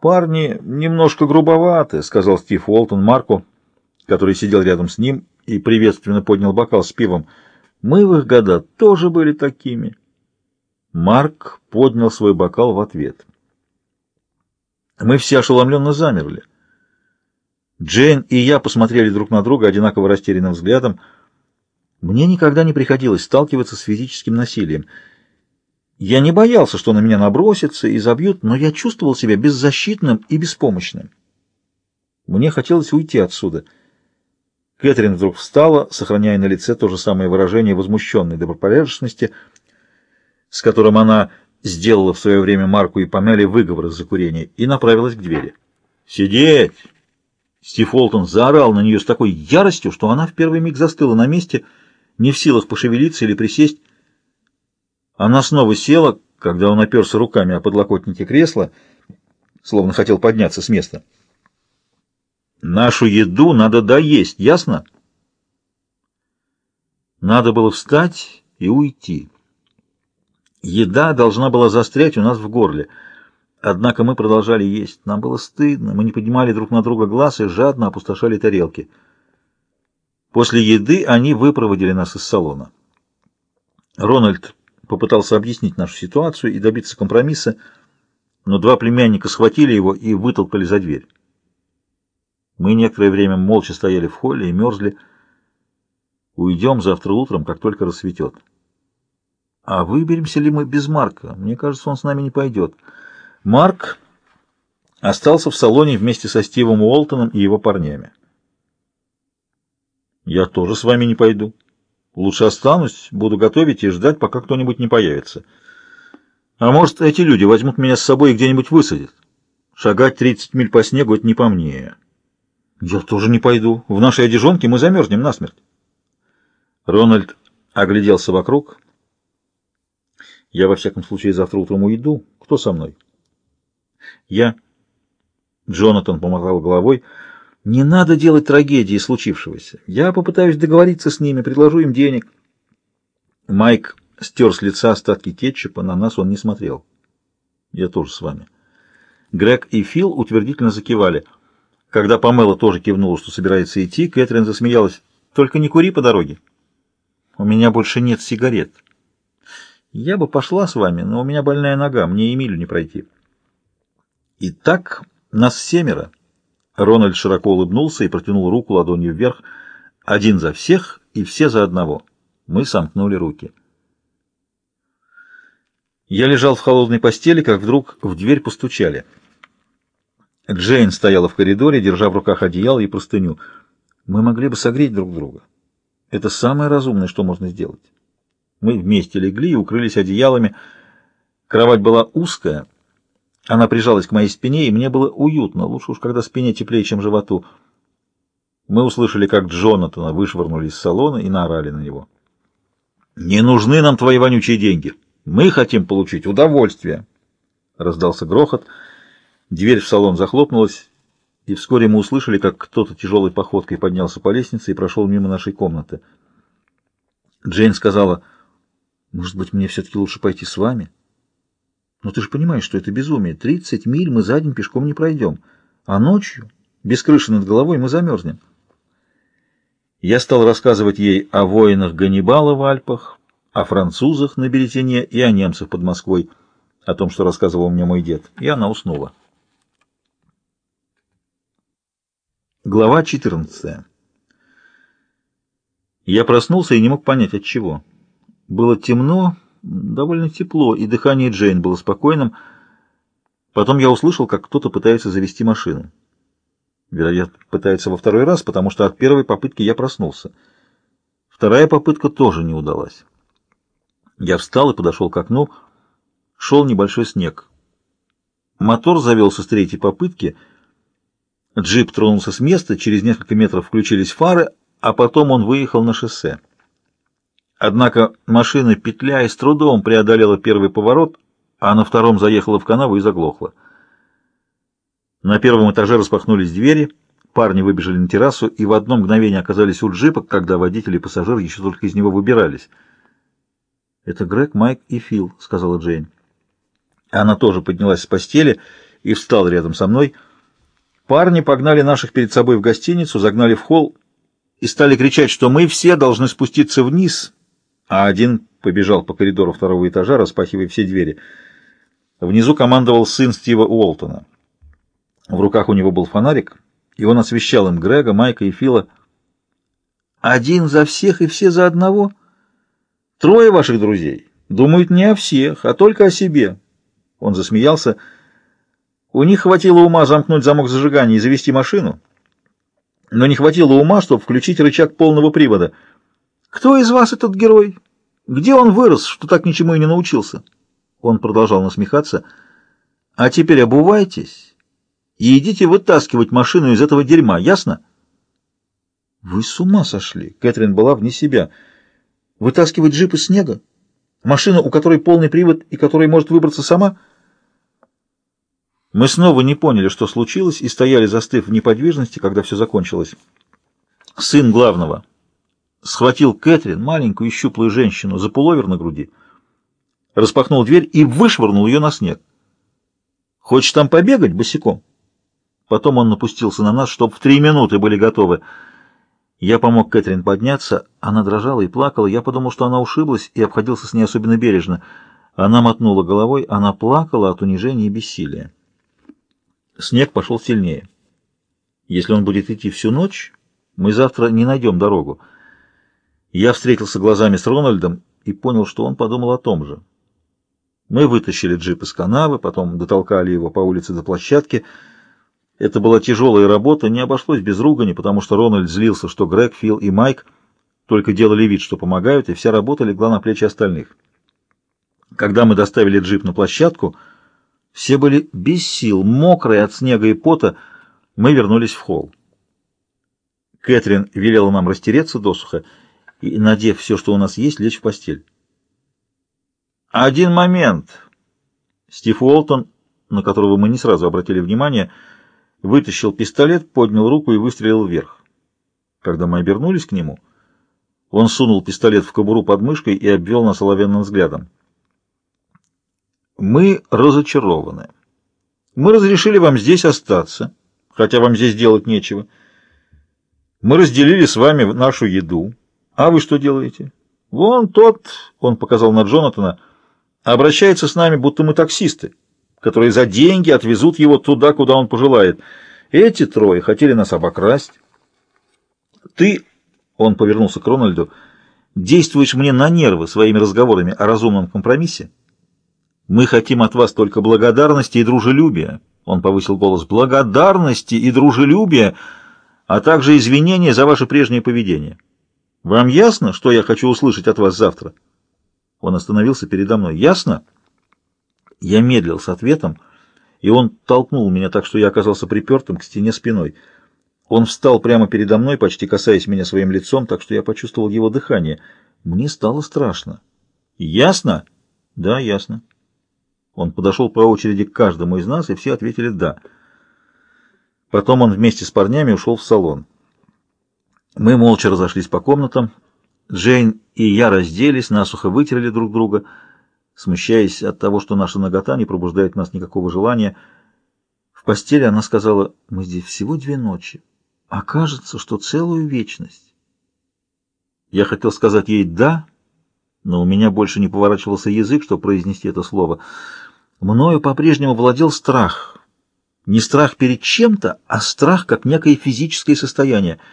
«Парни немножко грубоваты», — сказал Стив Уолтон Марку, который сидел рядом с ним и приветственно поднял бокал с пивом. «Мы в их года тоже были такими». Марк поднял свой бокал в ответ. Мы все ошеломленно замерли. Джейн и я посмотрели друг на друга одинаково растерянным взглядом. Мне никогда не приходилось сталкиваться с физическим насилием — я не боялся, что на меня набросятся и забьют, но я чувствовал себя беззащитным и беспомощным. Мне хотелось уйти отсюда. Кэтрин вдруг встала, сохраняя на лице то же самое выражение возмущенной добропорядочности, с которым она сделала в свое время Марку и помяли выговор из-за курения, и направилась к двери. «Сидеть!» Стив Уолтон заорал на нее с такой яростью, что она в первый миг застыла на месте, не в силах пошевелиться или присесть, она снова села, когда он оперся руками о подлокотнике кресла, словно хотел подняться с места. «Нашу еду надо доесть, ясно?» Надо было встать и уйти. Еда должна была застрять у нас в горле. Однако мы продолжали есть. Нам было стыдно, мы не поднимали друг на друга глаз и жадно опустошали тарелки. После еды они выпроводили нас из салона. Рональд попытался объяснить нашу ситуацию и добиться компромисса, но два племянника схватили его и вытолкали за дверь. Мы некоторое время молча стояли в холле и мерзли. Уйдем завтра утром, как только рассветет. А выберемся ли мы без Марка? Мне кажется, он с нами не пойдет. Марк остался в салоне вместе со Стивом Уолтоном и его парнями. «Я тоже с вами не пойду», Лучше останусь, буду готовить и ждать, пока кто-нибудь не появится. А может, эти люди возьмут меня с собой и где-нибудь высадят? Шагать 30 миль по снегу — это не по мне. Я тоже не пойду. В нашей одежонке мы замерзнем насмерть. Рональд огляделся вокруг. Я, во всяком случае, завтра утром уйду. Кто со мной? Я. Джонатан помотал головой. Не надо делать трагедии случившегося. Я попытаюсь договориться с ними, предложу им денег. Майк стер с лица остатки кетчупа, на нас он не смотрел. Я тоже с вами. Грег и Фил утвердительно закивали. Когда Памела тоже кивнула, что собирается идти, Кэтрин засмеялась. «Только не кури по дороге. У меня больше нет сигарет. Я бы пошла с вами, но у меня больная нога, мне и милю не пройти». Итак, нас семеро. Рональд широко улыбнулся и протянул руку ладонью вверх. Один за всех и все за одного. Мы сомкнули руки. Я лежал в холодной постели, как вдруг в дверь постучали. Джейн стояла в коридоре, держа в руках одеяло и простыню. Мы могли бы согреть друг друга. Это самое разумное, что можно сделать. Мы вместе легли и укрылись одеялами. Кровать была узкая, она прижалась к моей спине, и мне было уютно, лучше уж когда спине теплее, чем животу. Мы услышали, как Джонатана вышвырнули из салона и наорали на него. «Не нужны нам твои вонючие деньги. Мы хотим получить удовольствие!» Раздался грохот. Дверь в салон захлопнулась, и вскоре мы услышали, как кто-то тяжелой походкой поднялся по лестнице и прошел мимо нашей комнаты. Джейн сказала, «Может быть, мне все-таки лучше пойти с вами?» Но ты же понимаешь, что это безумие. Тридцать миль мы за день пешком не пройдем. А ночью, без крыши над головой, мы замерзнем. Я стал рассказывать ей о воинах Ганнибала в Альпах, о французах на Беретине и о немцах под Москвой, о том, что рассказывал мне мой дед. И она уснула. Глава 14 Я проснулся и не мог понять, от чего. Было темно, довольно тепло, и дыхание Джейн было спокойным. Потом я услышал, как кто-то пытается завести машину. Вероятно, пытается во второй раз, потому что от первой попытки я проснулся. Вторая попытка тоже не удалась. Я встал и подошел к окну. Шел небольшой снег. Мотор завелся с третьей попытки. Джип тронулся с места, через несколько метров включились фары, а потом он выехал на шоссе. Однако машина, петляя, с трудом преодолела первый поворот, а на втором заехала в канаву и заглохла. На первом этаже распахнулись двери, парни выбежали на террасу и в одно мгновение оказались у джипа, когда водитель и пассажир еще только из него выбирались. «Это Грег, Майк и Фил», — сказала Джейн. Она тоже поднялась с постели и встал рядом со мной. Парни погнали наших перед собой в гостиницу, загнали в холл и стали кричать, что мы все должны спуститься вниз, а один побежал по коридору второго этажа, распахивая все двери. Внизу командовал сын Стива Уолтона. В руках у него был фонарик, и он освещал им Грега, Майка и Фила. «Один за всех и все за одного? Трое ваших друзей думают не о всех, а только о себе». Он засмеялся. «У них хватило ума замкнуть замок зажигания и завести машину, но не хватило ума, чтобы включить рычаг полного привода. Кто из вас этот герой? Где он вырос, что так ничему и не научился?» Он продолжал насмехаться. «А теперь обувайтесь» и идите вытаскивать машину из этого дерьма, ясно? Вы с ума сошли. Кэтрин была вне себя. Вытаскивать джип из снега? Машину, у которой полный привод и которая может выбраться сама? Мы снова не поняли, что случилось, и стояли, застыв в неподвижности, когда все закончилось. Сын главного схватил Кэтрин, маленькую щуплую женщину, за пуловер на груди, распахнул дверь и вышвырнул ее на снег. «Хочешь там побегать босиком?» Потом он напустился на нас, чтоб в три минуты были готовы. Я помог Кэтрин подняться, она дрожала и плакала. Я подумал, что она ушиблась, и обходился с ней особенно бережно. Она мотнула головой, она плакала от унижения и бессилия. Снег пошел сильнее. Если он будет идти всю ночь, мы завтра не найдем дорогу. Я встретился глазами с Рональдом и понял, что он подумал о том же. Мы вытащили джип из канавы, потом дотолкали его по улице до площадки — это была тяжелая работа, не обошлось без ругани, потому что Рональд злился, что Грег, Фил и Майк только делали вид, что помогают, и вся работа легла на плечи остальных. Когда мы доставили джип на площадку, все были без сил, мокрые от снега и пота, мы вернулись в холл. Кэтрин велела нам растереться досуха и, надев все, что у нас есть, лечь в постель. «Один момент!» Стив Уолтон, на которого мы не сразу обратили внимание, — вытащил пистолет, поднял руку и выстрелил вверх. Когда мы обернулись к нему, он сунул пистолет в кобуру под мышкой и обвел нас оловянным взглядом. «Мы разочарованы. Мы разрешили вам здесь остаться, хотя вам здесь делать нечего. Мы разделили с вами нашу еду. А вы что делаете? Вон тот, — он показал на Джонатана, — обращается с нами, будто мы таксисты которые за деньги отвезут его туда, куда он пожелает. Эти трое хотели нас обокрасть. Ты, он повернулся к Рональду, действуешь мне на нервы своими разговорами о разумном компромиссе. Мы хотим от вас только благодарности и дружелюбия. Он повысил голос. Благодарности и дружелюбия, а также извинения за ваше прежнее поведение. Вам ясно, что я хочу услышать от вас завтра? Он остановился передо мной. Ясно? Я медлил с ответом, и он толкнул меня так, что я оказался припертым к стене спиной. Он встал прямо передо мной, почти касаясь меня своим лицом, так что я почувствовал его дыхание. Мне стало страшно. «Ясно?» «Да, ясно». Он подошел по очереди к каждому из нас, и все ответили «да». Потом он вместе с парнями ушел в салон. Мы молча разошлись по комнатам. Джейн и я разделись, насухо вытерли друг друга — смущаясь от того, что наша нагота не пробуждает в нас никакого желания. В постели она сказала, мы здесь всего две ночи, а кажется, что целую вечность. Я хотел сказать ей «да», но у меня больше не поворачивался язык, чтобы произнести это слово. Мною по-прежнему владел страх. Не страх перед чем-то, а страх как некое физическое состояние —